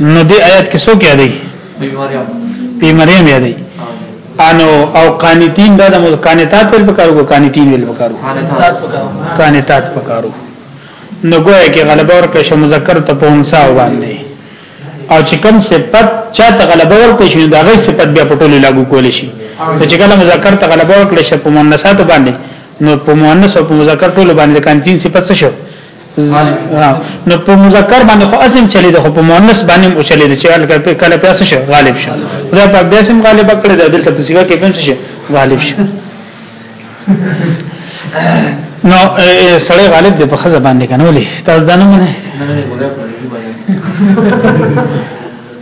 نو دې آیات کې څوک یادې پی مریم یادې انو او قانتین دا د قانتات په پکارو کو قانتین ویل پکارو قانتات پکارو نو ګویا کې غلبه ور پېښه مذکر ته پونسا باندې او چې کوم صفت چاته غلبه ور پېښه دا غي صفت بیا په ټولو لاګو کول شي چې کله مذکر ته غلبه ور کړی شي په مؤنثات باندې نو په مؤنث او په مذکر ټولو باندې د قانتین صفت څه شو نو په مذکر باندې خو اسم چلی ده خو په مؤنث باندې او چلی ده چې کله کله پیاسه شي غالب شي دا په داسم غالب کړی ده دلته په سیګه کې کوم شي غالب شي نو سړی غالب دی په خزه باندې کنه ولې تاسو دا نه منئ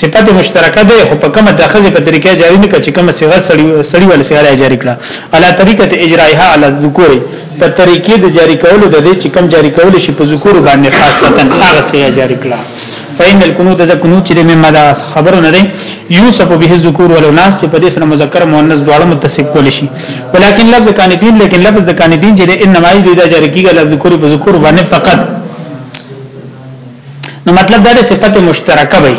صفت مشترکه ده خو په کومه د خزه په طریقه جاری نه کچ کومه صيغه سړی سړی ول صيغه جاری کړه الا طریقه اجرایها علی الذکور په طریقې د جاری کولو د دې چې کم جاری کول شي په ذکر باندې خاصتا هغه صيغه جاری کړه فإن الكنود ذا كنود چې مما دا خبرو نه دی یوسف به الذکور والاناث چې په دې سره مذکر مؤنث دواړه متصف کول شي ولکن لفظ کانتین لیکن لفظ د کانتین چې انما یې د جاری کیږي لفظ ذکر په ذکر باندې فقط نو مطلب دا دی صفت مشترکه وي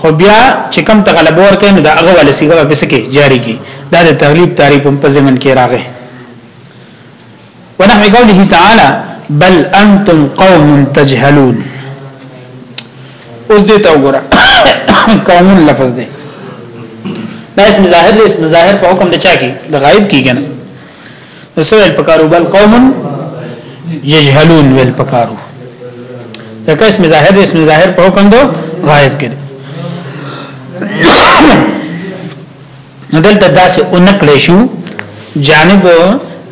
خو بیا چې کم تغلب ورکې نو دا هغه ول صيغه په سکه جاری کی دا د تغلیب تعریف په زمن کې راغې ونحو قوله تعالی بل انتم قوم تجهلون اوس دې تا وګوره قوم لفظ دی دا اسم ظاهر اسم ظاهر په حکم د چا کې د غائب کیږي نو سوال پکارو بل قوم یجهلون ول پکارو دغه اسم ظاهر اسم ظاهر په حکم دو غائب کړي نو دلته داسې اونکړې شو جانب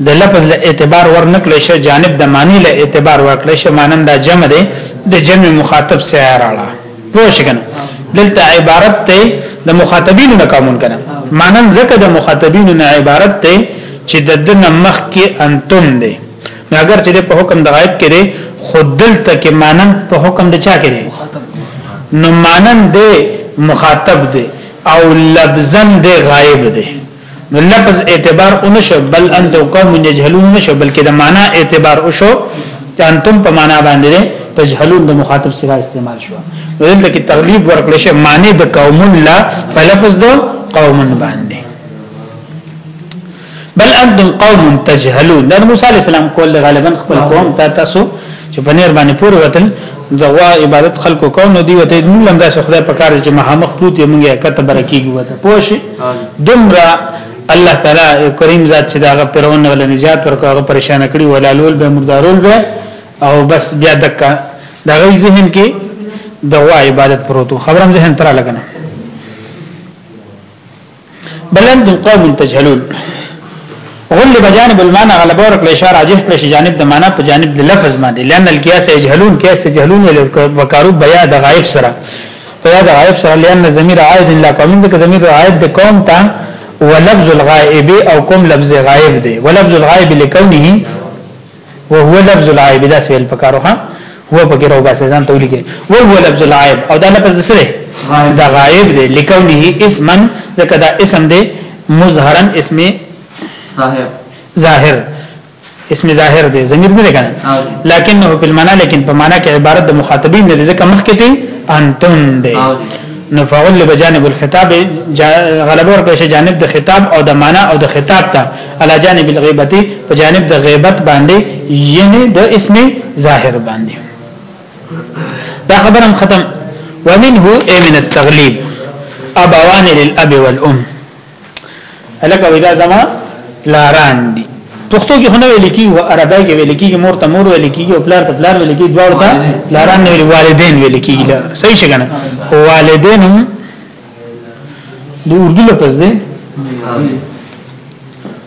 د لفظ له اعتبار ورنکړې شو جانب د معنی له اعتبار ورکړې شو مانند جمع ده د جمع مخاطب سره راړه پوه شئ کنه دلته عبارت ته د مخاطبینو نه قانون کنه مانن زکه د مخاطبینو نه عبارت ته چې د دنه مخ کې انتم دی اگر چې په حکم د غایب کې دی خود دلته کې مانن په حکم د چا کې دی نو مانن دی مخاطب دی او لفظن دی غایب دی نو لفظ اعتبار اونشو بل انت قوم یجهلون نشو بلکې د معنا اعتبار وشو چې انتم په معنا باندې تجهلون د مخاطب سره استعمال شو دلته کې تغلیب ورکړل شي معنی د قوم لا په لفظ د قوم باندې بل انتم قوم تجهلون د موسی علی السلام کول غالبا خپل قوم ته تاسو چې په نیر باندې پوره وتل دغه عبادت خلکو کوم نو دی وته نو لمدا خدای په کار چې مهامخ پروت یې مونږه کته برکیږي وته پوه شي دمرا الله تعالی کریم ذات چې داغه پرونه ول نجات ورکوغه پریشان کړي ولالول به مردارول به او بس بیا دکا دا غي ذهن کې د وا عبادت پروتو خبرم ذهن ترا لګنه بلند قوم تجهلون غل بجانب المعنى غلبه ورکل اشاره راجح کړ شي جانب د معنا په جانب د لفظ باندې لئن القياس يجهلون قياس يجهلون وکارو بیا د غائب سره په یاد غائب سره لئن ضمیر عائد لا قوم ځکه ضمیر عائد د قوم ته ولفظ الغائب او کوم لفظ غائب دی ولفظ الغائب لکونه وهو لفظ العائب دا سویل پکاروه هو پکې راو باسه ځان تولی کې وهو لفظ العائب او دا لفظ سره دا غائب دی لکونه اسما ځکه دا اسم دی مظهرا اسم ظاهر ظاهر اسم ظاهر دی ضمیر نه کنه لکنه په معنا لیکن په معنا کې عبارت د مخاطبین نه ځکه مخکې دی انتم دی نو فعل بجانب الخطاب غلبه ور کوي جانب د خطاب او د معنا او د خطاب ته علا جانب الغیبتی په جانب د غیبت باندې یعنی د اسم ظاهر باندې دا خبرم ختم ومنه اي من التغليب ابوان للاب والام الکه ودا زما پلاران دي پښتو کې خونه ویل کیږي او عربی کې ویل کیږي مور ته مور ویل کیږي او پلار ته پلار ویل کیږي دواړو ته پلاران نه ویل والدین ویل کیږي لا صحیح څنګه خو والدین هم د اردو لپاره ده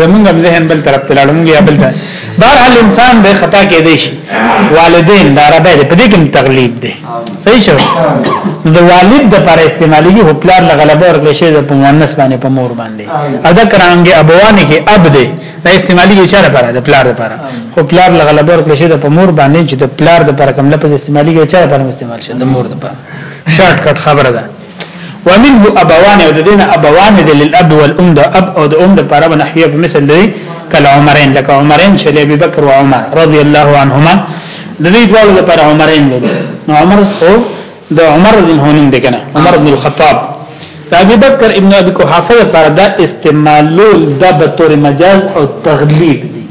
زمونږ هم ذهن بل طرف ته لاړو یا بل طرف بهر حال انسان به خطا کې دی شي والدین دا ربه دې په دې کې تقلید دی صحیح شو د والد د پر استعمالي هو پلار لغلبه ورکړي شي د مؤنث باندې په مور باندې ادا کرانګي ابوانه کې اب دې د استعمالي اشاره پر د پلار لپاره خو پلار لغلبه ورکړي شي د مور باندې چې د پلار د پر کوم لفظ استعمالي اشاره پر استعمال شي د مور لپاره شارټ کټ خبره ده ومنه ابوان او د دینه ابوان د للاب والام د اب او د ام د پاره بنحیه په مثل دی کله عمرین لکه عمرین چې ابي بکر او عمر رضی الله عنهما د دې ډول لپاره عمرین دی نو عمر او د عمر بن هونم دی کنه عمر بن الخطاب د ابي بکر ابن ابي قحافه لپاره دا استعمالول د بتور مجاز او تغلیب دی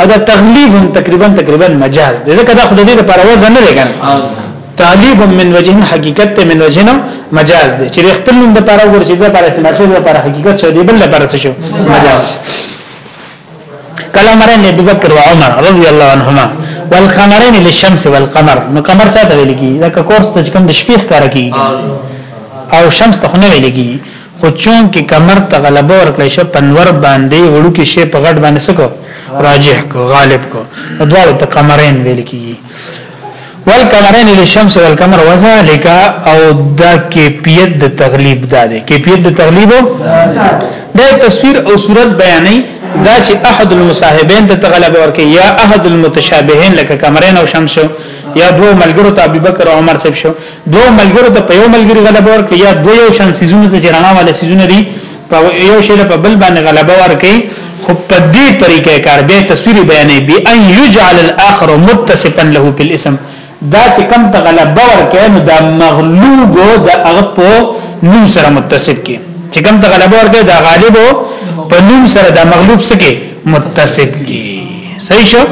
او دا تغلیب هم تقریبا تقریبا مجاز دی ځکه دا خدای دې لپاره وزن نه دی کنه تعلیب من وجه حقیقت ته من وجه نه مجاز دی چې خپل نوم د لپاره ورچې د لپاره استعمال شوی د لپاره حقیقت شوی دی بل لپاره څه شو مجاز کله مرنه ابو بکر او عمر رضی الله عنهما والقمرين للشمس والقمر نو قمر څه ته ویل کی دا کورس ته کوم د شپې ښکار کی او شمس ته نه ویل کی خو چونکه کمر ته غلبه ورکړې شه پنور باندې وړوکی شی په غټ باندې سکو راجح کو غالب کو دواړو ته کمرین ویل کیږي والکمرین للشمس والقمر وذالک او دا کیفیت د تغلیب دا دی کیفیت د تغلیب دا تصویر او صورت بیانې دا چې احد المصاحبین د تغلب ورکه یا احد المتشابهین لکه کمرین او شمس یا دوه ملګرو ته ابوبکر او عمر صاحب شو دوه ملګرو ته په یو ملګری غلبه ورکړي یا دوه یو شان سيزونه ته جرنا والے سيزونه دي په یو شی په بل باندې غلبه ورکړي خو په دې طریقې کار به تصویر بیانې به ان یجعل الاخر متصفا له په الاسم دا چې کم ته غلبه ورکړي نو دا مغلوب د هغه په نوم سره متصف کې چې کم ته غلبه ورکړي دا غالب په نوم سره دا مغلوب سره متصف کې صحیح شو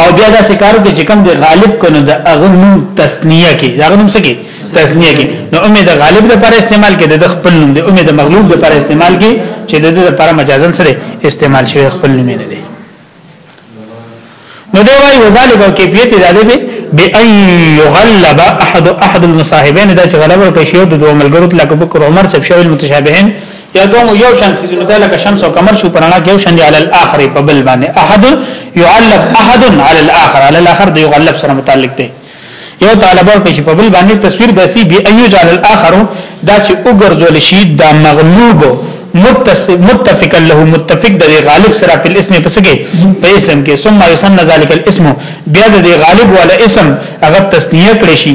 او بیا دا سکارو کې چې کوم دی غالب کنو د اغنو تسنیه کې دا غنوم سکی تسنیه کې نو امه د غالب لپاره استعمال کې د خپل نوم دی امه د مغلوب لپاره استعمال کې چې د دې لپاره مجازن سره استعمال شوی خپل نوم نه دی نو دی وايي وذالک او کیفیت د دې به بأن يغلب احد احد المصاحبين دا چې غلبه کوي شی د دوه ملګرو لکه بکر عمر سب شوی المتشابهين یا دوم یو شان سيزونه ده لکه شمس او قمر شو پرانا یو شان دي علی الاخر په بل باندې احد يعلق احد علی الاخر علی الاخر دی غلب سره متعلق دی یو طالب ورکړي چې په بل باندې تصویر بسی بی ایو جعل الاخر دا چې وګرځول شي دا مغلوب متفقا له متفق د غالب سره په اسم پسګه په اسم کې ثم يسن ذلك الاسم بیا د غالب ولا اسم هغه تسنیه کړی شي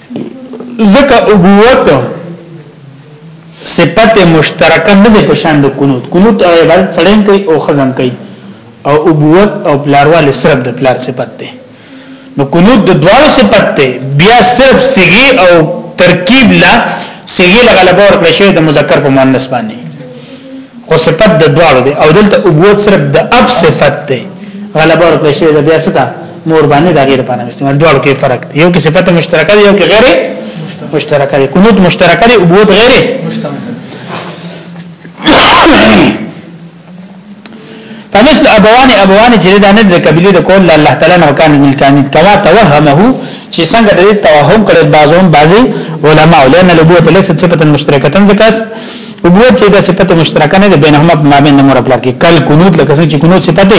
ځکه عبوت صفت مشترکه نه ده پشان د قنوت قنوت او عبادت سړیم کوي او خزم کوي او عبوت او پلاروال صرف د پلار صفت ده نو قنوت د دوه صفت ده بیا صرف صيغه او ترکیب لا صيغه لغلبه ور کړی شوی د مذکر په مؤنث باندې خو صفت د دوه ده او دلته عبوت صرف د اب صفت ده غلبه ور کړی شوی د بیا صفت مور باندې دا غیر باندې استعمال دواړو کې فرق دی یو کې صفت مشترکه دی یو کې غیر مشترکه دی قنوت مشترکه دی او بود غیر فمثل ابوان ابوان چې دا نه د قبيله د کول الله تعالی نه کان ملکان کما توهمه چې څنګه د توهم کړي بعضون بعضي علما ولنه لبوت ليست صفه مشترکه ځکه ابوت چې دا صفت مشترکه نه ده بینهما ما بین مور خپل کې کل قنوت لکه څنګه چې قنوت صفت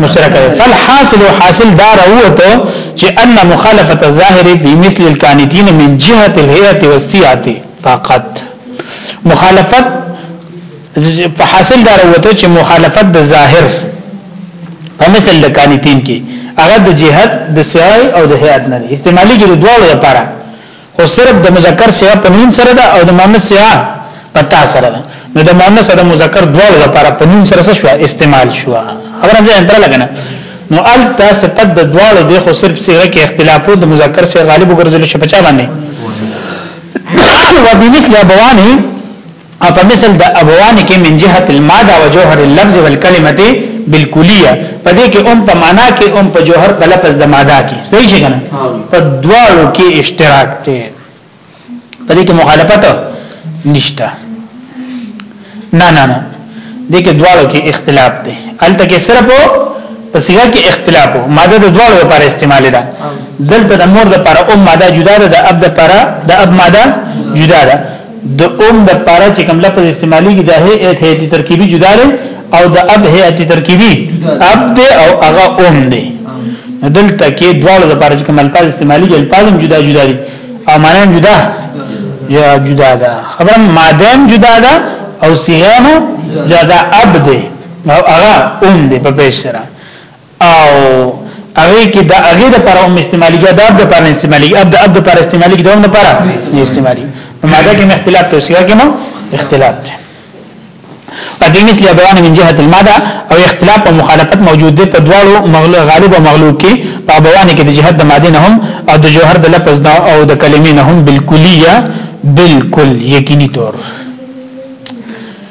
مشترکه ده فالحاصل حاصل دار اوته چې ان مخالفه الظاهر فی مثل القانتین من جهه الهیئه والسیعه فقط مخالفت په حاصل دار اوته چې مخالفت د ظاهر په مثل القانتین کې هغه د جهاد د سعی او د هیئت نه استعمالي کې د دوه لپاره خو صرف د مذکر صيغه په نون سره ده او د مؤنث صيغه په تا سره ده نو د مؤنث او د مذکر دواړو لپاره په نون سره شو استعمال شو خبره ده انتر لګنه نو ال دا صفت د دواړو د خو صرف صيغه کې اختلاف د مذکر صيغه غالب وګرځول شي په چا باندې وبمثل ابوانه او په مثل د ابوان کې من جهه الماده او جوهر اللفظ والکلمه بالکلیه په دې کې هم په معنا کې هم په جوهر په لفظ د ماده کې صحیح شي کنه په دواړو کې اشتراک دی په دې کې مخالفت نشته نه نه نه دې کې دواړو کې اختلاف دی الته کې صرف په صيغه کې اختلاف وو ماده د دواړو لپاره استعمال ده دلته د مور لپاره ام ماده جدا ده د اب لپاره د اب ماده جدا ده د ام د پاره چې کوم لفظ استعمالي کې د هيئت هيئت ترکیبي جدا لري او د اب هيئت ترکیبي اب دی او هغه ام دی دلته کې دواړو د پاره چې کوم الفاظ استعمالي دي الفاظ هم جدا جدا دي او معنی هم جدا یا جدا ده خبرم ماده هم جدا ده او صيغه هم جدا اب دی او هغه ام دی په پیسره او هغه کې دا هغه د پر هم استعمالي کې ادب د پر استعمالي اب د اب د پر استعمالي کې دوم نه پر استعمالي ماده کې اختلاف ته سیګه کې مو اختلاف دی په دې مثله بیان من جهه الماده او اختلاف او مخالفت موجود دی په دواړو مغلوب غالب او مغلوب کې په بیان کې د جهاد د ماده نه هم او د جوهر د لفظ نه او د کلمې نه هم بالکلیه بالکل یقیني طور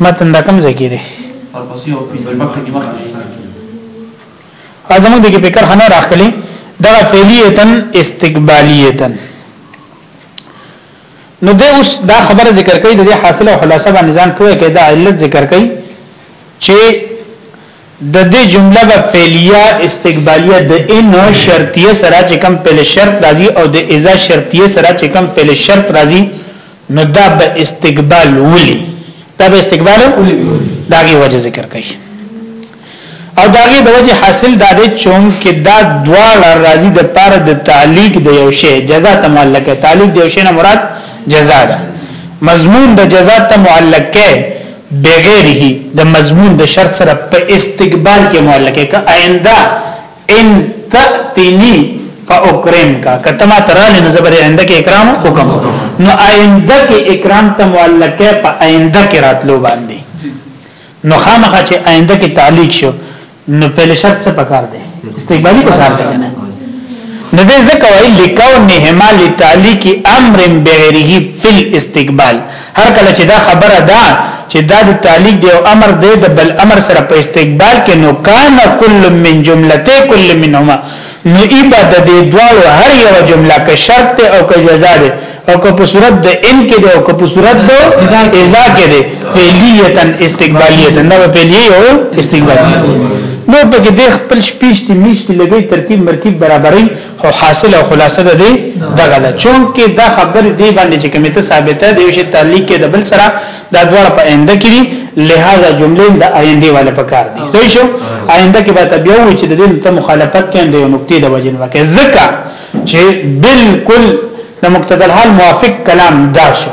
متن دا کوم ځای کې دی ورپسې او په بکر کې مخه سره کې ازمو دغه فکر خنه راخلی دا فعلیتن استقبالیتن نو د اوس دا خبره ذکر کړي د حاصله خلاصه باندې ځان پوهه کې دا علت ذکر کړي چې د دې جمله په فعلیه استقبالیه د ان شرطیه سره چې کوم په شرط راځي او د اذا شرطیه سره چې کوم په شرط راځي نو دا به استقبال ولي دا به استقبال ولي داغي وجه ذکر کوي او داغي د وجه حاصل دا دی چون کې دا دواړه راضي د پاره د تعلیق د یو شی جزاء ته معلق دی تعلیق د یو شی نه مراد جزاء ده مضمون د جزاء ته معلق دی بغیره د مضمون د شرط سره په استقبال کې معلق کې آینده ان تأتنی فاکرم کا کته ما تراله نو زبر آینده کې اکرام وکم نو آینده کې اکرام ته معلقه په آینده کې راتلو باندې نو خامخا چې آینده کې تعلیق شو نو پهل شرط څه پکار دی استقبالی پکار دی نه نو دې ځکه وایي لکونه ما لتعلیق امر بغیره فل استقبال هر کله چې دا خبره ده چې دا د تعلیق دی او امر دی د بل امر سره په استقبال کې نو کان کل من جملته کل منهما نو ایبا د دې دوالو هر یو جمله کې شرط او کې جزا ده او که په صورت د ان کې ده او که په صورت د اذا کې ده فعلیتا استقبالیتا نو فعلیه او استقبالیه نو په کې د خپل شپږ میشت لګي ترکیب مرکیب برابرۍ او حاصل او خلاصه ده دی دغه ده چونکه دا خبر دی باندې چې کومه ته ثابته دی شی تعلق کې د بل سره دا دواړه په آینده کې دي لہذا جمله د آینده والا پکار دي صحیح شو آینده کې به تبیو چې د دې ته مخالفت کوي د نقطې د وجه نه کې ځکه چې بالکل د مقتضى الحال موافق کلام دا شو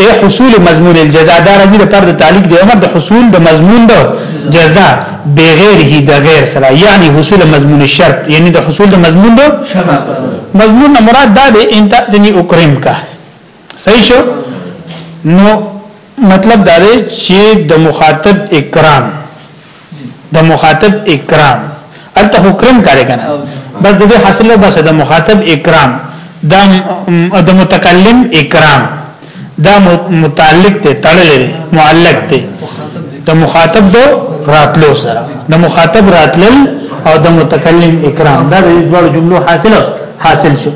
اي حصول مضمون الجزاء دا راځي د پر د تعلق د امر د حصول د مضمون د جزاء بغیره د غیر سره یعنی حصول مضمون شرط یعنی د حصول د مضمون د مضمون نه مراد دا دی انت دنی اکرم کا صحیح شو نو مطلب دا دی چې د مخاطب اکرام د مخاطب اکرام الته حکرم کاری کنه بس د دې حاصل نو بس د مخاطب اکرام د د متکلم اکرام دا متعلق ته تړلې معلق ته د مخاطب د راتلو سره د مخاطب راتلل او د متکلم اکرام دا د دوه جملو حاصل حاصل شو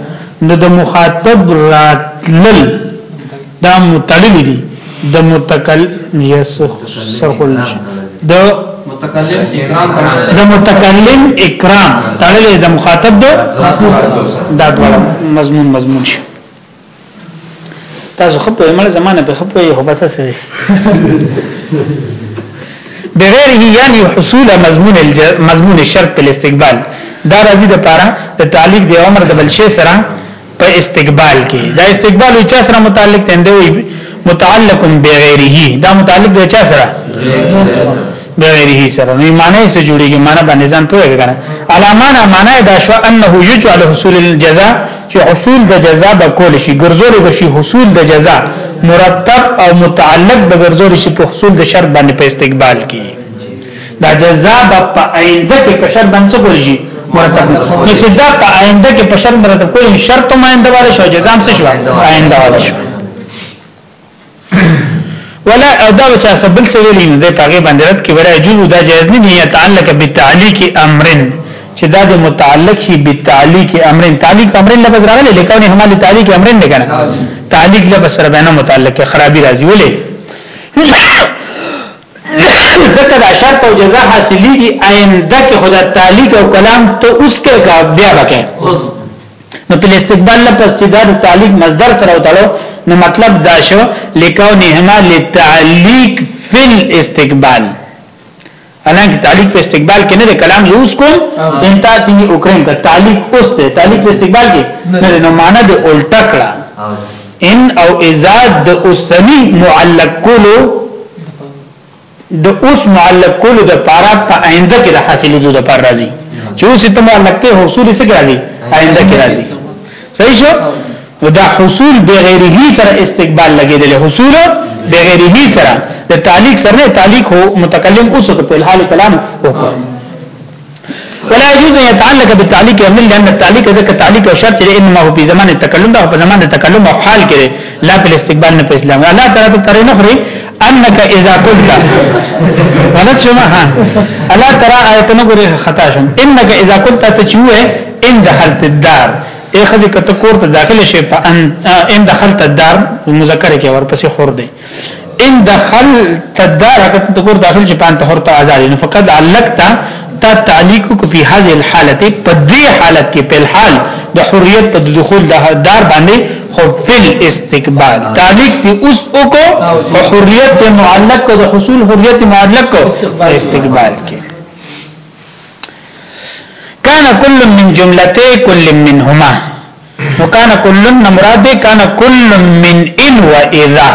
نو د مخاطب راتلل دا متړل دي د متکل یس سرخل د متکلم اکرام د متکلم اکرام تړل د مخاطب د دا ډول مضمون مضمون شي تاسو خپل عمل زمانه په خپل هو بس سره بغیره یعنی حصول مضمون الج... مضمون الشرط بالاستقبال دا راځي د پاره د تعلیق د عمر د بل شي سره په استقبال کې دا استقبال او چا سره متعلق دی وي متعلق بغیره دا متعلق دی چا سره بغیره سره نو معنی سره جوړیږي معنی باندې ځان پوهه کړه علامانه معنی دا شو انه یجعل حصول الجزاء چې حصول د جزاء به کول شي ګرځول به شي حصول د جزاء مرتب او متعلق به ګرځول شي په حصول د شرط باندې په استقبال کې دا جزاء په آینده کې په شرط باندې کول شي مرتب نو چې دا په آینده کې په شرط مرتب کول شرط ما آینده واره شو جزاء هم څه شو آینده واره شو ولا ادا بچا سبل څه ویلی نه د پاګې باندې رد کې ولا جوړ دا جائز نه دی تعلق بالتعليق امرن چې دا د متعلق شي بالتعليق امرن تعليق امرن لفظ راغلی لکونه همال تعليق امرن نه کنه تعليق لفظ سره بینه متعلق خرابي راځي ولې ځکه دا شرط او جزاء حاصلېږي آینده کې خدا تعالی او کلام ته اوس کې کا بیا وکه نو په استقبال نه پس چې دا د تعلیق مصدر سره وتاړو نو مطلب دا شو لیکاو نهما لتعلیق فی الاستقبال حالانکه تعلیق په استقبال کې نه د کلام زوس کوم انتا تیمی اکرم کا تعلیق اوس ته تعلیق په استقبال کې نه نو معنا د الټا کړه ان او اذا د اوسنی معلق کولو د اوس معلق کولو د پاره په آینده کې د حاصلو د پر راځي چې اوس ته معلق ته حصول څه راځي آینده کې راځي صحیح شو نو دا حصول بغیره سره استقبال لګیدل حصول بغیره سره د تعلیق سره تعلیق هو متکلم اوس په حال کلام وکړ ولا يجوز ان يتعلق بالتعليق يمل لان التعليق ذکر تعليق او شرط دی انما هو په زمان التکلم او په زمان التکلم او حال کې لا په استقبال نه په اسلام الله تعالی په ترې نه خوري انك اذا قلت غلط شو ما ها الله ترى آیت نو ګره خطا شم انك اذا قلت تشوه ان دخلت الدار اخذ کته کور ته داخله شي په ان دخلت الدار مذکر کې ورپسې خور دی ان دخل تدار حقت تکور داخل چې پانت حر ته آزاد نو فقط علقتا تا تعلیق کو په هذه الحاله په دې حالت کې په الحال د حریت په دخول د دار باندې خو فل استقبال تعلیق دی اوس اوکو حریت معلق کو د حصول حریت معلق کو استقبال کې کان کل من جملته کل منهما نو کان کلن مراد دی کان کل من ان و اذا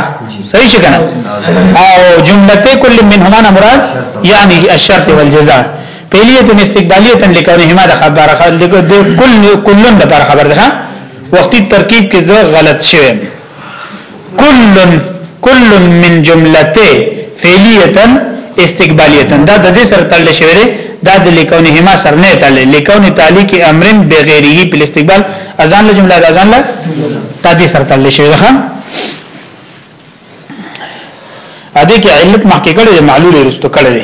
صحیح شکنه او جملته کل من هما مراد یعنی الشرط والجزاء پہلیت استقبالیت لکونهما د خبر خلق د کل کلن د پر خبر ده وقتی ترکیب کې زه غلط شوم کل کل من جملته فعلیتا استقبالیتا دا د دې سره تړل شوی دی دا د لیکونه هما سره نه تړل لیکونه تعلیق امر بغیره په استقبال اذان له جمله اذان له تادی سره تړل شوی ده ا دې کې علت مخکې کړي معلول رستو کړي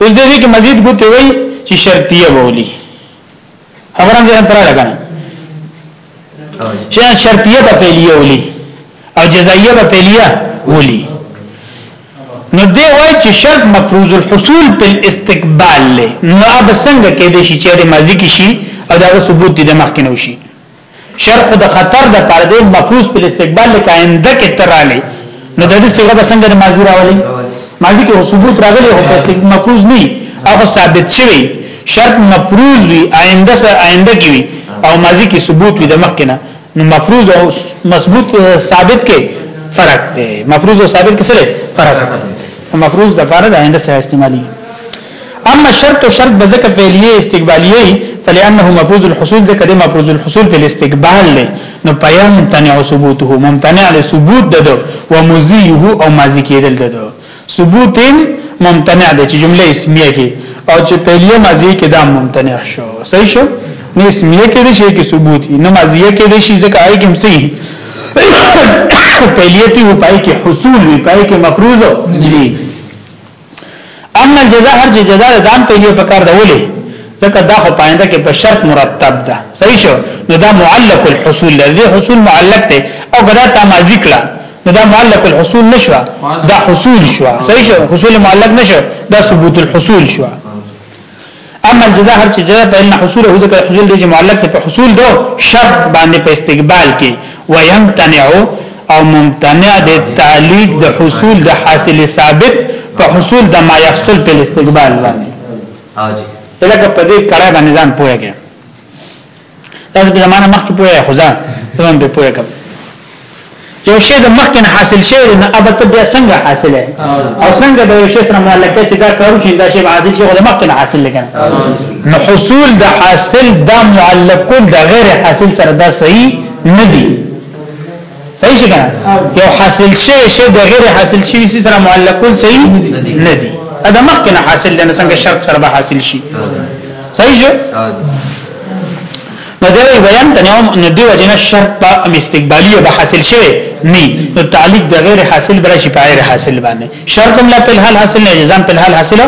اوس دې کې مزید ګوتې وای چې شرطیه بولی خبرم دې تر لګا چې شرطیه په پیلیه ولی او جزائیه په پیلیه ولی نو دی وای چې شرط مفروض الحصول په استقبال له نو اب څنګه کې دي چې د ماضی کې شي او دا ثبوت دي د مخ کې نو شي شرط د خطر د پر دې مفروض په استقبال لکه انده کې تراله نو د دې څنګه به څنګه د ماضی راولي ماضی کې ثبوت راغلی او په استقبال مفروض نه هغه ثابت شوی شرط مفروض وي آینده سره آینده کې وي او ماضی کې ثبوت وي د مخ کنه نو مفروض او مثبوت ثابت کې فرق دی مفروض او ثابت کې سره فرق دی مفروض د پر د آینده سره استعمالي اما الشرط شرط بذک فعلیه استقبالیه فلانه مفروض الحصول ذکر دی مفروض الحصول په استقبال له نو پیم تنع ثبوته ممتنع له ثبوت ددو ومزیه او ماضی کېدل ددو ثبوت ممتنع دی چې جمله اسمیه کې او چې فعلیه ماضی کې دا ممتنع شو صحیح شو نو اسمیه کې دي شي کې ثبوت نه ماضیه کې دي شي ځکه آی کې هم صحیح فعلیه ته پای کې حصول وي پای کې مفروض نه اما الجزاء هر چې جزاء د دام پیلې په کار دولې ځکه دا خو پاینده کې په شرط مرتب ده صحیح شو نو دا معلق الحصول لري حصول معلق دی او غدا تا ما ذکر نو دا معلق الحصول نشوا دا حصول شوا صحیح شو حصول معلق نشو دا ثبوت الحصول شوا اما الجزاء هر چې جزاء په ان حصول هو ذکر حصول دی معلق په حصول دو شرط باندې په استقبال کې ويمتنع او ممتنع د تعلیق د حصول د حاصل ثابت په حصول د ما يحصل په استقبال باندې او جی لکه په دې کړه باندې ځان پوهیږي تاسو به زمانه مخکې پوهه خو ځان تمام به پوهه کوم یو شی د مخکې حاصل شي نه اب ته بیا څنګه حاصله او څنګه د یو شی سره ملکه چې دا کارو چې دا شی حاصل شي خو د مخکې حاصل لګنه نو حصول د حاصل د معلق کول د غیر حاصل سره دا صحیح نه دی صحیح شي کنه یو حاصل شي شي د غیر حاصل شي سي سره معلق کول صحیح نه دي دا مخکې نه حاصل دی نو څنګه شرط سره به حاصل شي صحیح شو نو دوی بیان ته نو دی وجنه شرط په استقبالی به حاصل شي نه نو تعلق د غیر حاصل برا شي په غیر حاصل باندې شرط هم لا په حال حاصل نه جزام په حال حاصل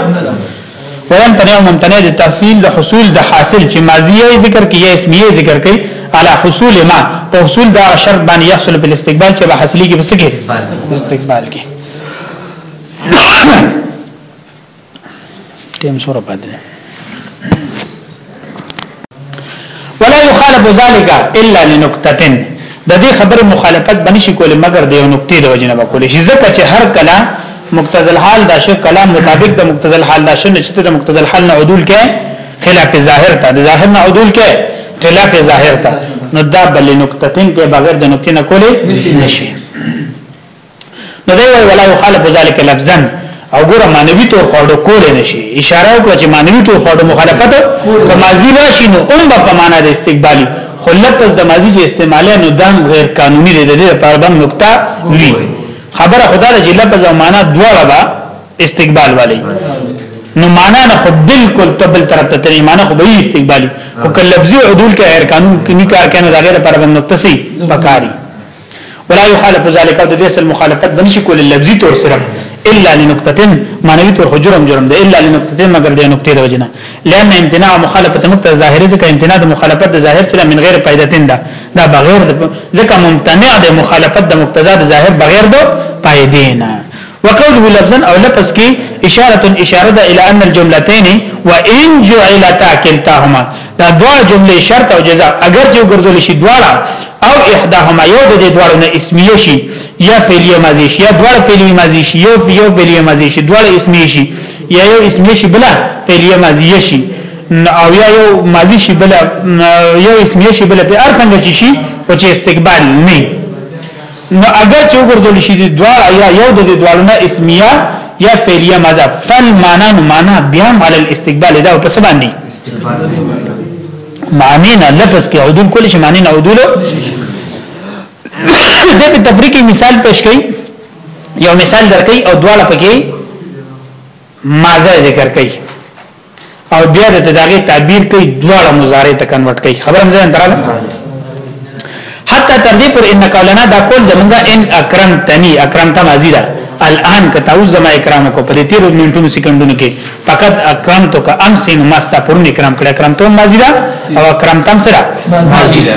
ويمتنع ممتنع د تحصیل د حصول د حاصل چې ماضیه ذکر کې یا اسمیه ذکر کې على حصول ما په حصول دا شرط باندې يحصل په استقبال چې به حاصلې کې بسګي استقبال کې ټیم سره پاتې ولا يخالف ذلك الا لنقطتين د دې خبرې مخالفت بنشي کولای مګر د یو نقطې د وجنه وکولې شي ځکه چې هر کله مقتضل حال دا شی کلام مطابق د مقتضل حال دا شی چې د مقتضل حال نه عدول کې خلاف ظاهر ته د ظاهر نه عدول کې خلاف ظاهر ته نو دا بل نقطتين کې بغیر د نقطې نه کولې نشي نو دی وای ولا يخالف ذلك لفظا او ګوره مانوي تور خورډو کول نه شي اشاره وکړه چې مانوي تور خورډو مخالفت کمازي راشي نو اوم په معنا د استقبالي خو لفظ د ماضي چې استعماله نو دام غیر قانوني دی د دې لپاره بم نقطه وی خبره خدا د چې لفظ او معنا دواړه به استقبال والی نو معنا نه خو بالکل تبل طرف ته ترې معنا خو به استقبالي او کله لفظي عدول کې غیر قانوني کار کنه دا غیر پر بم نقطه سي پکاري ولا يخالف ذلك او د دې سره مخالفت بنشي کول لفظي تور سره الا لنقطتين معنوي تور جرم جرم ده الا لنقطتين مگر د نقطې د وجنه لئن امتناع مخالفت نقطه ظاهره ځکه امتناع د مخالفت د ظاهر سره من غیر فائدتين ده دا بغیر ځکه ممتنع د مخالفت د مقتضا د ظاهر بغیر ده فائدې نه وقوله لفظا او لفظ کی اشاره اشاره ده الى ان الجملتين وان جعلتا كلتاهما دا دوا جمله شرط او جزاء اگر چې وګرځول شي دواړه او احداهما یو د دې دواړو نه اسمیه شي یا فعلیه ماضی شي یا دواړه فعلیه ماضی شي یو یو فعلیه ماضی شي دواړه اسمیه شي یا یو اسمیه شي بلا فعلیه ماضی شي او یا یو ماضی شي بلا یو اسمیه شي بلا په ارتنګ شي او چې استقبال نه نو اگر چې وګرځول شي د دواړه یا یو د دواړو نه اسمیه یا فعلیه مذهب فل معنا نو معنا بیا علی الاستقبال دا په سبا نه معنی نه لفظ کې عدول کول شي معنی نه عدول د په تبریکی مثال پیش کړي یو مثال درکې او دواړه پکې مازه ذکر کوي او بیا د دغه تعبیر کوي دواړه مضارع ته کنورټ کوي خبر هم ځان دراله حتی تر دې پر ان قولنا دا کول زمونږه ان اکرمتنی اکرمت ماضی ده الان کتاو زما اکرام کو په دې تیر منټونو سکندونو کې فقط اکرم تو کا امسین مستا پرون اکرام کړه اکرم تو ماضی دا او اکرم تم سره ماضی دا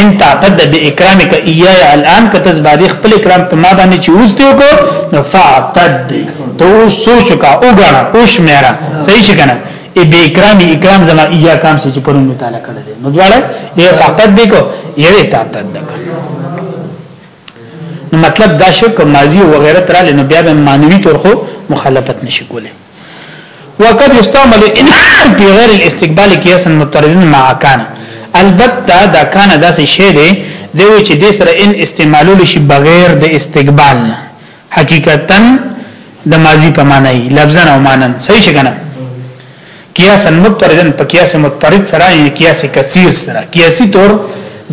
ان تعتد باکرامک ایای الان کتز باندې خپل اکرام په ما باندې چې اوس دیو کو نو فاعتد تو سوچ کا وګڼه اوش میرا صحیح شګنه ای به اکرام اکرام زما ایا کام چې پرون متعلق کړل نو دواړه به تعتد کو یې تعتد مطلب دا شو که ماضی او غیره تر لنو بیا به مانوي تور خو مخالفت نشي کوله وقد يستعمل في غير الاستقبال قياسا مترددا مع كان البته دا کان داسې شی دی دی چې د سره ان استعمالول شي بغیر د استقبال نه حقیقتا د ماضی په معنی لفظا او معنا صحیح څنګه قیاسا متردن په قیاس مترد سره یعنی قیاس کثیر سره قیاسی طور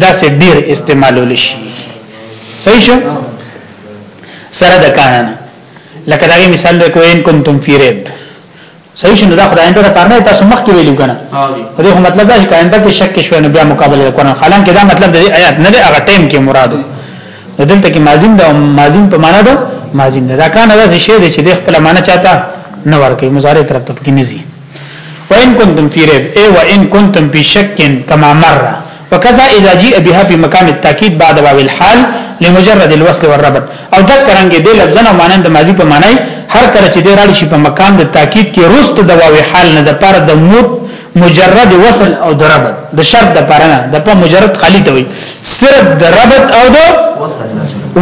دا سه ډیر استعمالول شي صحیح شو سره د کانن لکه دا مثال د کوین کنتم فی ریب صحیح شنو دا خدای انده کار نه تاسو مخکې ویلو کنه په دې مطلب دا چې کاینده کې شک شوی نو بیا مقابله کوي حالانکه دا مطلب د آیات نه دی هغه ټیم کې مراد دی نو دلته کې ماضیم دا ماضیم په معنا ده ماضیم دا کان دا شی دی چې د خپل معنا چاته نه ورکې مضارع طرف ته کې نزي وان کنتم فی ریب ای وان کنتم فی شک کما مر وکذا اذا جاء بها په مکان التاکید بعد واو الحال لمجرد الوصل والربط او دا کرانګه د لفظونو معنا د ماضی په معنی هر کله چې د راړي شي په مکان د تاکید کې رست د واو حال نه د پر د موت مجرد وصل او د ربط د شرط د پاره نه د په مجرد خالی ته وي صرف د ربط او د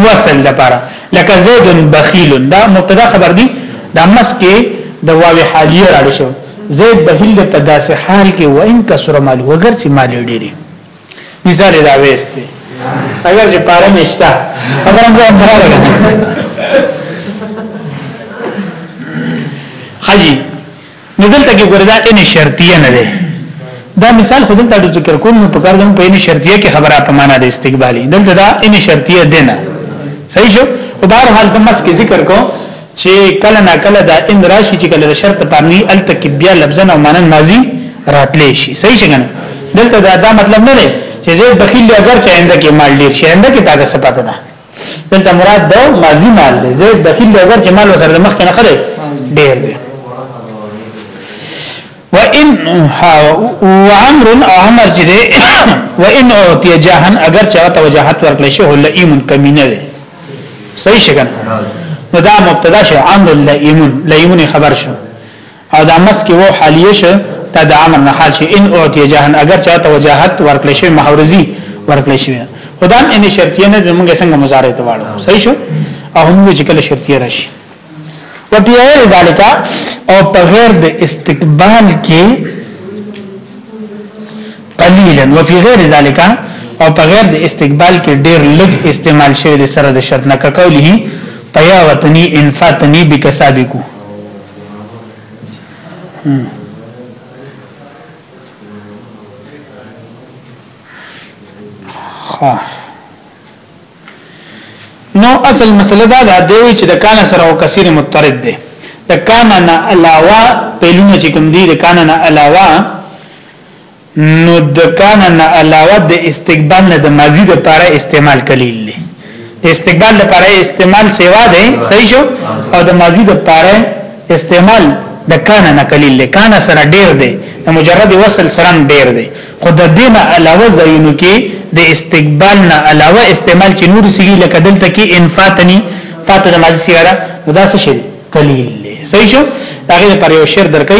وصل د پاره لکه زید بخیل دا مبتدا خبر دی دا مسکه د واو حالیه را شو زید بخیل په داسې حال کې و ان کسر مال وګر چې مال ډیری مثال دا وېسته اگر چې پاره نشتا اگر هم ځان درا خجی نو دلته کې ګوردا ان شرطیه نه ده دا مثال خود دلته ذکر کوم نو په کار دم په ان شرطیه کې خبره په معنا د استقبالي دلته دا ان شرطیه ده نه صحیح شو په بهر حال د مس کې ذکر کو چې کله نا کله دا ان راشي چې کله شرط پامني ال تک بیا لفظن او مانن ماضی راتلې شي صحیح څنګه دلته دا, دا مطلب نه دی چې زه بخیل اگر چې آینده کې مال ډیر شي آینده کې تاګه سپاتنه دلته مراد دو ماضی مال دی زید بخیل دی اگر چې مال وسره د مخکې نه خره ډیر دی وان وعمر عمر چې دی وان اوتی جهان اگر چې هغه وجاهت ورکړي شي هو لئیم کمینه دی صحیح شګن نو دا مبتدا شو عمرو لئیم لئیم خبر شو او دا مس کې وو حالیه شه دا د امر نه حال شي ان اعطي جهن اگر چاته وجاهت ورکړي شي محورزي ورکړي شي خدا ان شرطیه نه موږ څنګه مضارع ته واړو صحیح شو او هم چې کله شرطیه راشي و بغیر ذالک او بغیر د استقبال کې قلیلا و فی غیر ذالک او بغیر د استقبال کې ډیر لږ استعمال شوی د سره د شرط نه ککولی پیا وطنی انفاتنی بکسابکو نو اصل مسله دا ده دوی چې د کان سره او کثیر مترد ده د کان نه علاوه پهلونه چې کوم دي د کان نه علاوه نو د کان نه علاوه د استقبال نه د ماضی د پاره استعمال کلیل دی د استقبال د پاره استعمال سیوا دی صحیح شو او د ماضی د پاره استعمال د کان نه کلیل دی کان سره ډیر دی د مجرد وصل سره ډیر دی خو د دې نه علاوه زینو کې د استقبال نه علاوه استعمال کې نور سیږي لکه دلته کې انفاتنی فاتو د ماضی سیوا دا څه شي کلیل صحیح شو دا غیر پر یو شعر درکې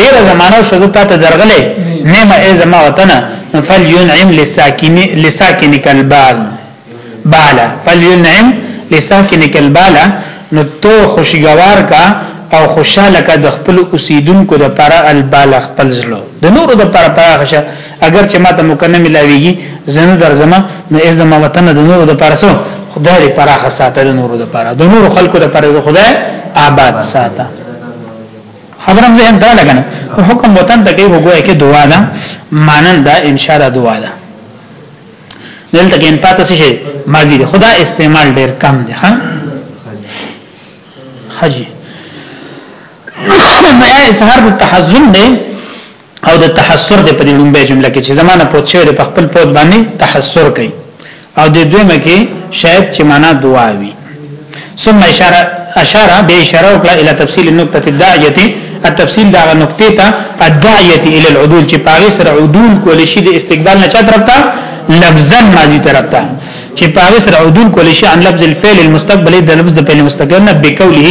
ډیره زمانہ شو زه تاسو درغله نیمه ای زما وطن فلینعم للساکن لساکن کلبال بالا فلینعم لساکن کلبالا نو تو خوشګوار کا او خوشاله کا د خپل اوسیدونکو د پاره البال خپل زلو د نورو د پاره پراخشه اگر چې ماته مکنه ملاویږي زنه درځما نو ای زما وطن د نورو د پاره سو خدای پراخه ساته د نورو د پاره د نورو خلکو د پاره خدای آباد ساته خبره هم ذهن ته لګنه حکم وطن ته کې وګوي کې دعا ده مانن دا ان شاء الله دعا ده دلته کې ان پاتې شي ماضی ده خدا استعمال ډیر کم ده ها حجی ما اظهار التحزن ده او د تحسر د پدې لومبه جمله کې چې زمانه پوت شوی د خپل پوت باندې تحسر کوي او د دویمه کې شاید چې معنا دعا وي ثم اشاره اشاره به اشاره وکړه اله تفصیل النقطه الداعیه التفصیل دا نقطه ته الداعیه اله العدول چې پاغه سره عدول کول شي د استقبال نه چا طرف ته لفظا ماضی طرف ته چې پاغه سره عدول کول شي ان لفظ الفعل المستقبل د لفظ د فعل مستقبل نه بقوله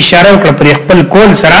اشاره وکړه پر خپل کول سره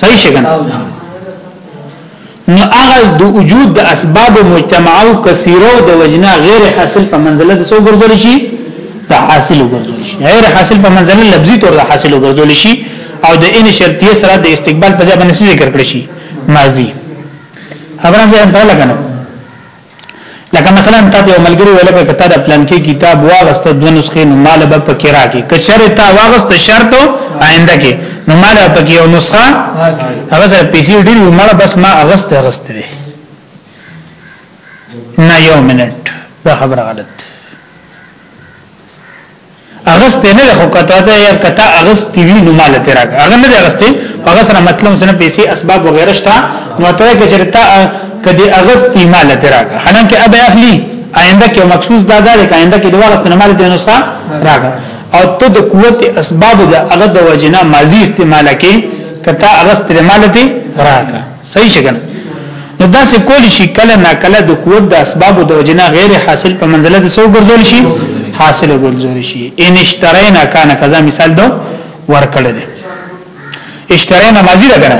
صحیح شګن نو هغه د وجود د اسباب مجتمع او کثیره او د وجنا غیر حاصل په منزله د سو ګرځول شي د حاصل ګرځول شي غیر حاصل په منزله لفظي تور د حاصل ګرځول شي او د ان شرطیه سره د استقبال په ځای باندې ذکر کړی شي ماضی خبره ده ته لګنه لکه مثلا تا ته ملګری ویل که تا د پلان کې کتاب واغست د نسخې نو مال به پکې راکې که چېرې تا واغست شرط آینده کې نو مال پکې یو نسخه هغه سره پیسې ډېر مړه بس ما اغست اغست دي نه یو منټ دا خبره غلط اغست نه له کته ته یا کته اغست دی نو مال ته راک هغه نه اغست هغه سره مطلب سره پیسې اسباب وغیرہ شته نو ته کې چرته کدی اغست دی مال ته راک حالانکه اب اخلي آینده کې مخصوص دا ده چې آینده کې دوه غستنه مال ته نوستا راک او ته د قوت اسباب د هغه د وجنا ماضی استعمال کې کته اغست مال ته راک صحیح شګنه نو دا څه کول شي کله نا کله د قوت د اسباب د وجنا غیر حاصل په منزله د سو ګرځول شي حاصل ګرځول شي ان اشترینا کان کذا مثال دو ورکړل دي اشترینا ماضی دا کړه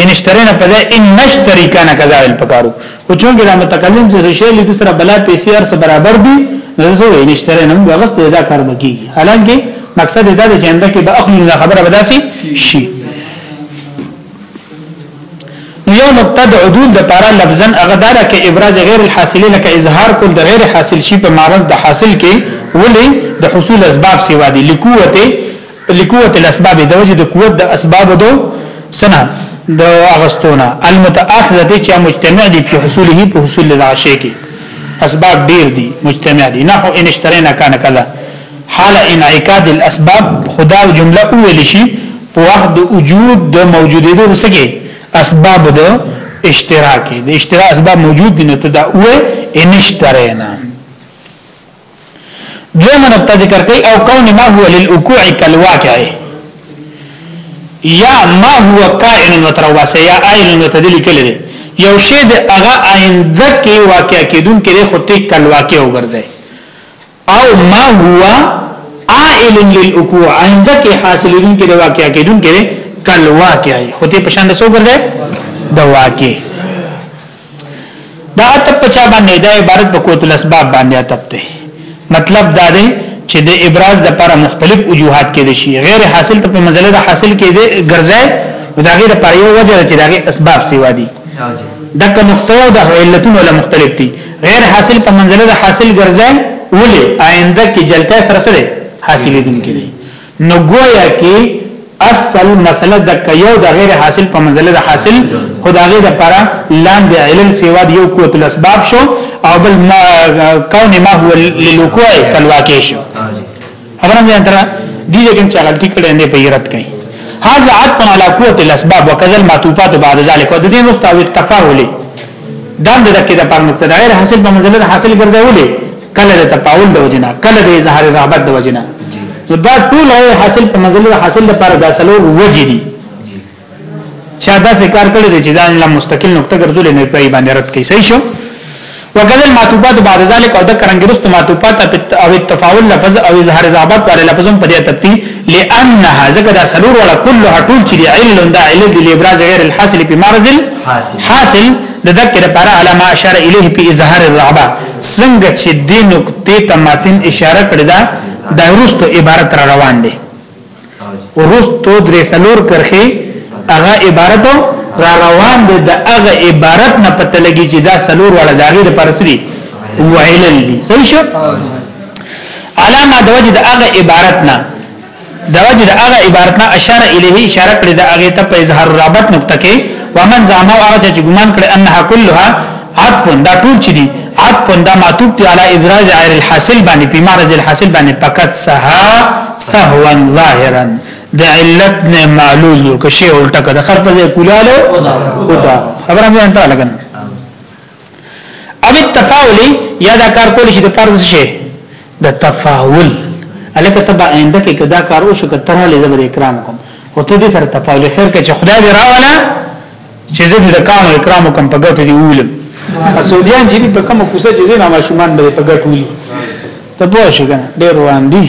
ان اشترینا په ځای ان نشتری کان کذا ول پکارو او چون کې دا متکلم چې شی لیک سره بلا پیسې هر سره برابر دي نو زه وې نشتره نن دا غست دا کار مګي حالانکه مقصد دا دی چې انده کې به اخلي خبره بداسي شي یو نقطه د عدول د پاره لفظا هغه دار کې ابراز غیر الحاصله لکه اظهار کول د غیر حاصل شي په معرض د حاصل کې ولې د حصول اسباب سیوا دي لقوت لقوت الاسباب د وجه د قوت د اسباب دو سنا د اغستونه المتاخذه چې مجتمع دي په حصوله په حصول العشاء کې اسباب ډیر دي مجتمع دي نه ان اشترینا کان کذا حال انعقاد الاسباب خدا جمله ویل شي په وخت د وجود د موجودیدو سګي اسباب د اشتراک د اشتراک اسباب موجود دي نو ته دا وې انشترینا دویمه نقطه ذکر کوي او کون ما هو للوقوع کالواقع یا ما هو کائن وترواسه یا عین وتدلی کله دی یو شی د هغه آینده کې واقع کېدون کې خو ته کالواقع وګرځي او ما هو عائل للوقوع آئنده کې حاصلون کې د واقع کېدون کې کل واقع هته په شان د سو ګرځي د واقع دا ته پچا باندې د عبارت په کوتل اسباب باندې اتپته مطلب دا دی چې د ابراز د لپاره مختلف وجوهات کې دي شي غیر حاصل ته په منزله د حاصل کې دي ګرځي دا غیر لپاره یو وجه چې دا غي اسباب سیوا دي دا که نقطه او د علتونو له مختلف دي غیر حاصل په منزله د حاصل ګرځي ولې آینده کې جلته سره سره حاصلې دن کې نو گویا کې اصل مسله د کيو د غیر حاصل په منزله د حاصل خدای د پره لاندې علل سیوا یو قوت الاسباب شو او بل ما کونه ما هو للوقوع کلواکې شو خبره مې تر دې لګم چې غلطي کړې نه په یرت کوي هاذا عطف على قوت الاسباب وكذا المعطوفات بعد ذلك د دې نو تاویل تفاعل دا د دکې د پر مقتدا غیر حاصل په منزله حاصل ګرځولې کله د تفاعل د وجنه کله د اظهار رغبت د وجنه نو دا ټول حاصل په منزله حاصل لپاره د اصلو وجې دي شاده سه کار کړی چې ځان له مستقل نقطه ګرځول نه پای باندې رد کړي صحیح شو وکذل معطوفات بعد ذلك او ذکرن ګرست معطوفات او التفاول لفظ او اظهار ذابت پر لفظم په دې تبتی لانها ذکر سلور ولا كلها طول چې علل دا علل دی لابراز غیر الحاصل په مرز حاصل د ذکر لپاره علامه اشاره الیه په اظهار الرعبه څنګه چې دې نقطې ته ماتن اشاره کړی دا د رستو عبارت را روان دی ورستو درې سلور کرخي هغه عبارت را روان دي د هغه عبارت نه پته لګي چې دا سلور وړه داغي د پرسري وعلل دي صحیح شو علامه د وجه د هغه عبارت نه د وجه د هغه عبارت نه اشاره الیه اشاره کړې د هغه ته په اظهار رابط نقطه کې ومن زعمو هغه چې ګمان کړي انها كلها عطف دا ټول چې دي عطف دا معطوف دی علی ابراز عیر الحاصل باندې په معرض الحاصل باندې فقط سها سهوا ظاهرا د علت نه معلول یو که شی الټه کړه خر په ځای کولالو او دا خبره مې انته لګن او التفاول یا دا کار کول شي د پرز شي د تفاول الکه تبع آینده کې کدا کار او شو کتره لزبر اکرام کوم او ته دې سره تفاول خیر کې چې خدای دې راواله چې زه د کام او اکرام کوم په ګټو دی وولم سعودیان چې په کومه کوڅه چې زینه ماشومان به په ګټو وي ته پوه شي کنه ډېر روان دي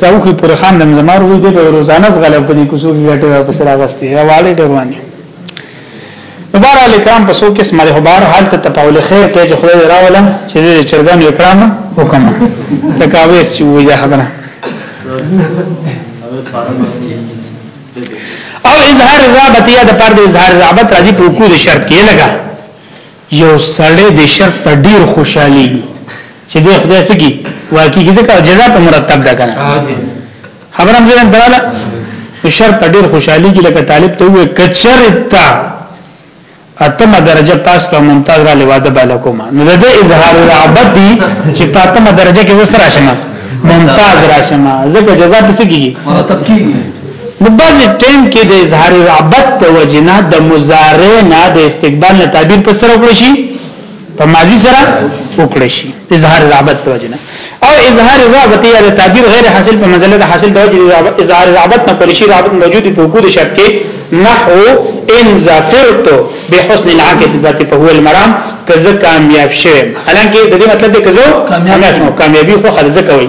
زه خو پر خان نن زمار وې د روزانه غلب په دې کوڅو کې ګټه په سره غستې یا والي ډېر روان دي مبار علی کرام په څو قسم له بار حال ته تپاول خیر کې چې خدای راولا چې د چرګان اکرام حکم تکاویس چې وې دا خبره او اظهار الرغبت یا د پر د اظهار الرغبت راځي په وقوع د شرط کې لګا یو سړی د شرط په ډیر خوشحالي چې د خدای سکی واقعي ځکه جزاء په مرتب ده کنه خبرم زه دراله شرط ډیر خوشحالي کې لکه طالب ته وې کچرتا اتمه درجه پاس کا ممتاز را لواده بالا کوما نو د اظهار رغبت دی چې په اتمه درجه کې زسر راشم ممتاز راشم زکه جزا پس کیږي مرتب کیږي نو بعض ټیم کې د اظهار رغبت د وجنه د مضارع نه د استقبال نه تعبیر پر سره وکړي شي په ماضی سره وکړي شي اظهار رغبت په وجنه او اظهار رغبت یا تعبیر غیر حاصل په منزله د حاصل د وجه اظهار رغبت نه کول شي رغبت موجود په وجود شرط کې نحو ان ظفرت بحسن العاقبه فهو المرام کزه کامیاب شوم حالانکه د دې مطلب دی کزه کامیاب شوم کامیابی خو خلزه کوي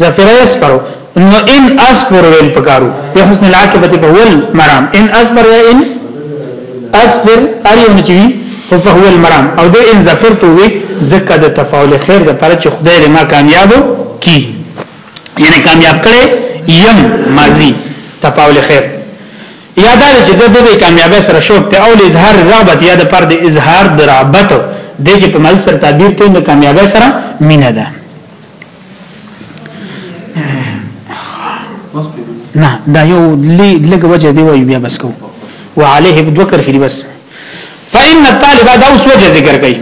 ظفر اسپرو نو ان اسپر ویل پکارو په حسن العاقبت په ول مرام ان اسپر یا ان اسپر اړیو نچوي او په هو المرام او د ان ظفر تو وی زکه د تفاعل خیر د پر چې خدای دې ما کامیاب کی یعنی کامیاب کړي یم ماضی تفاعل خیر یادا چې د دې کامیابی سره شوق ته اول اظهار رغبت یا د پر د اظهار د رغبت د چې په مل سره تعبیر ته د کامیابی سره مینه ده نه دا یو لګ وجه دی وای بیا بس کو وعليه بدو کرخي بس فإن الطالب دا اوس وجه ذکر کوي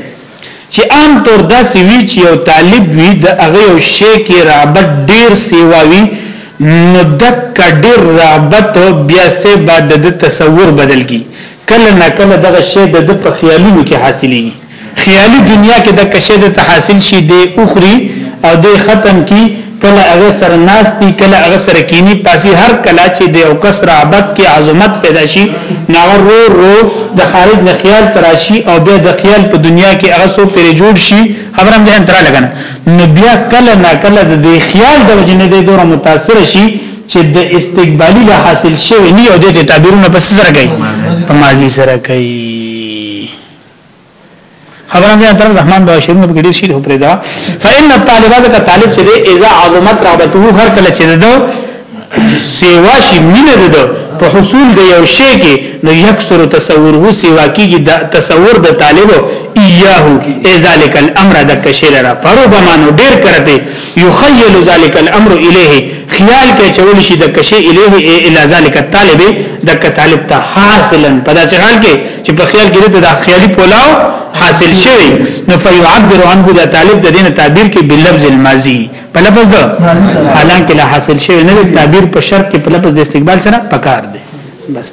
چې عام طور دا سوي چې یو طالب وي د هغه یو شی کې رابط ډیر سیواوي نو دک ډیر رابط بیا سه بعد د تصور بدل کی کله نه کله دغه شی د په خیالونو کې حاصلېږي خیالی دنیا کې دک شی د تحاصل شي دی اخري او دی ختم کی کله هغه سره ناشتي کله هغه سره کینی پاسي هر کله چې د یو کس رغبت کې عظمت پیدا شي ناغه رو رو د خارج نه خیال تراشي او بیا د خیال په دنیا کې هغه سو پر جوړ شي خبرم ځان تر لګنه نو بیا کله نا کله د خیال د وجنه د دوره متاثر شي چې د استقبالی له حاصل شوی نه او د تعبیرونه په سره کوي په ماضی سره کوي خبره مې تر رحمان بابا شعرونه په ډیر شیر هپره دا فإن الطالب ذکر طالب چې اذا عظمت رغبته هر کله چې دو سیوا شي مینه دو په حصول د یو شی کې نو یکثر تصوره سیوا کیږي د تصور د طالب ایاه ذالک الامر د کشیر را فربما نو ډیر کرته یخیل ذالک الامر الیه خیال کې چول شي د کشی الیه الی ذالک الطالب د طالب ته حاصلا په داسې حال کې چې په خیال کې د خیالي پولاو حاصل شوی نو فیعبر عنه دا طالب د دین تعبیر کې بلفظ الماضی په لفظ ده حالانکه لا حاصل شوی نه تعبیر په شرط کې په لفظ د استقبال سره پکار دی بس